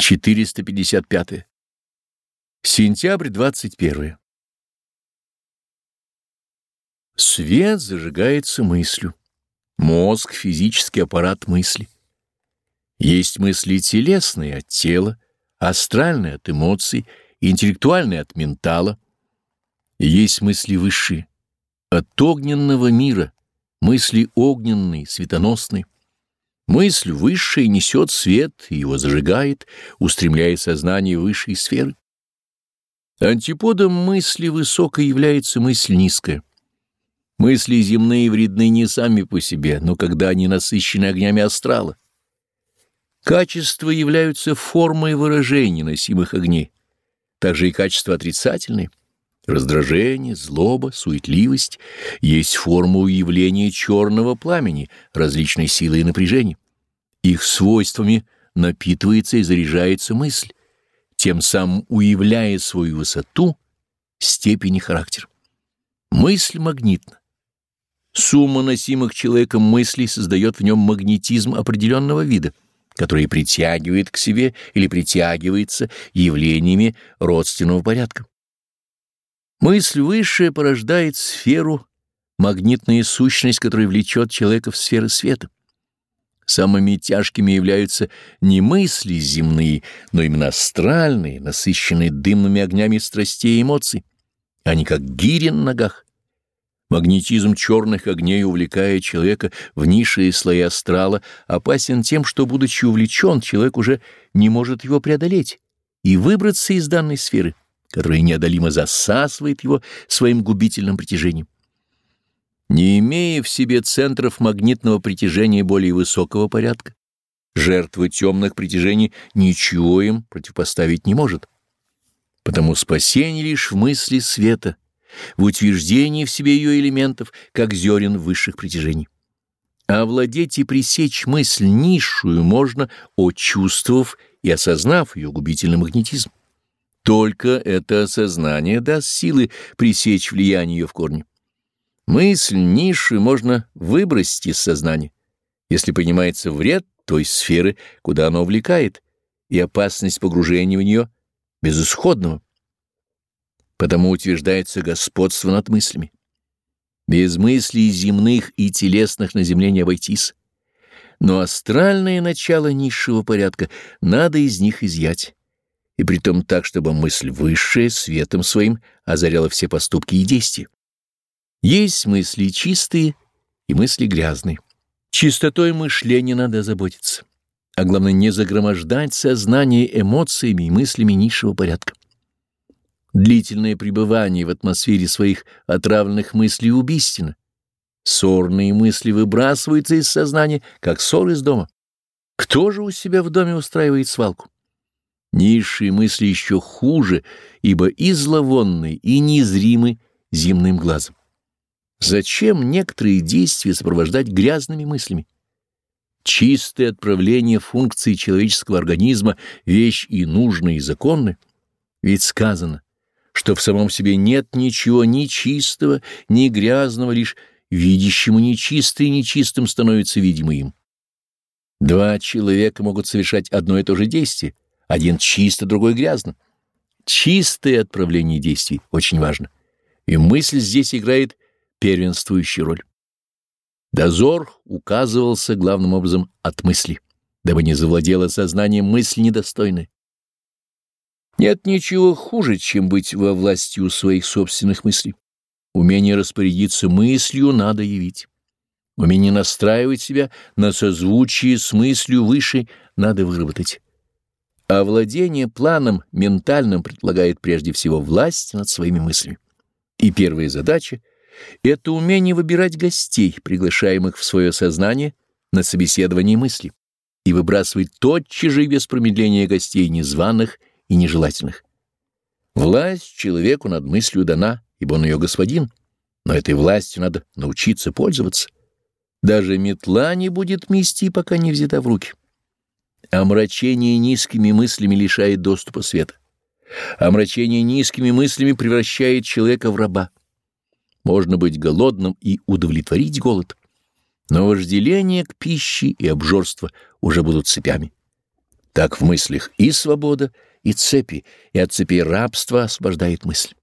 455. Сентябрь 21. Свет зажигается мыслью. Мозг — физический аппарат мысли. Есть мысли телесные от тела, астральные от эмоций, интеллектуальные от ментала. Есть мысли высшие, от огненного мира, мысли огненные, светоносные. Мысль высшая несет свет и его зажигает, устремляя сознание в высшие сферы. Антиподом мысли высокой является мысль низкая. Мысли земные вредны не сами по себе, но когда они насыщены огнями астрала. Качества являются формой выражения носимых огней, также и качества отрицательные. Раздражение, злоба, суетливость есть форма уявления черного пламени, различной силы и напряжения. Их свойствами напитывается и заряжается мысль, тем самым уявляя свою высоту, степень и характер. Мысль магнитна. Сумма носимых человеком мыслей создает в нем магнетизм определенного вида, который притягивает к себе или притягивается явлениями родственного порядка. Мысль высшая порождает сферу, магнитная сущность, которая влечет человека в сферы света. Самыми тяжкими являются не мысли земные, но именно астральные, насыщенные дымными огнями страстей и эмоций. Они как гири на ногах. Магнетизм черных огней, увлекая человека в низшие слои астрала, опасен тем, что, будучи увлечен, человек уже не может его преодолеть и выбраться из данной сферы которое неодолимо засасывает его своим губительным притяжением. Не имея в себе центров магнитного притяжения более высокого порядка, жертвы темных притяжений ничего им противопоставить не может. Потому спасение лишь в мысли света, в утверждении в себе ее элементов, как зерен высших притяжений. Овладеть и пресечь мысль низшую можно, очувствовав и осознав ее губительный магнетизм. Только это осознание даст силы пресечь влияние ее в корне. Мысль ниши можно выбросить из сознания, если понимается вред той сферы, куда она увлекает, и опасность погружения в нее безысходного. Потому утверждается господство над мыслями. Без мыслей земных и телесных на земле не обойтись. Но астральное начало низшего порядка надо из них изъять и притом так, чтобы мысль высшая светом своим озаряла все поступки и действия. Есть мысли чистые и мысли грязные. Чистотой мышления надо заботиться, а главное не загромождать сознание эмоциями и мыслями низшего порядка. Длительное пребывание в атмосфере своих отравленных мыслей убийственно. Ссорные мысли выбрасываются из сознания, как ссор из дома. Кто же у себя в доме устраивает свалку? Низшие мысли еще хуже, ибо и зловонны, и незримы земным глазом. Зачем некоторые действия сопровождать грязными мыслями? Чистое отправление функций человеческого организма — вещь и нужная, и законная. Ведь сказано, что в самом себе нет ничего ни чистого, ни грязного, лишь видящему нечистое нечистым становится видимо им. Два человека могут совершать одно и то же действие — один чисто, другой грязно. Чистое отправление действий очень важно, и мысль здесь играет первенствующую роль. Дозор указывался главным образом от мысли, дабы не завладело сознанием мысль недостойная. Нет ничего хуже, чем быть во власти у своих собственных мыслей. Умение распорядиться мыслью надо явить. Умение настраивать себя на созвучие с мыслью выше надо выработать. А владение планом ментальным предполагает прежде всего власть над своими мыслями. И первая задача — это умение выбирать гостей, приглашаемых в свое сознание на собеседование мысли, и выбрасывать тотчас же без промедления гостей незваных и нежелательных. Власть человеку над мыслью дана, ибо он ее господин, но этой властью надо научиться пользоваться. Даже метла не будет мести, пока не взята в руки. Омрачение низкими мыслями лишает доступа света. Омрачение низкими мыслями превращает человека в раба. Можно быть голодным и удовлетворить голод, но вожделение к пище и обжорство уже будут цепями. Так в мыслях и свобода, и цепи, и от цепей рабства освобождает мысль.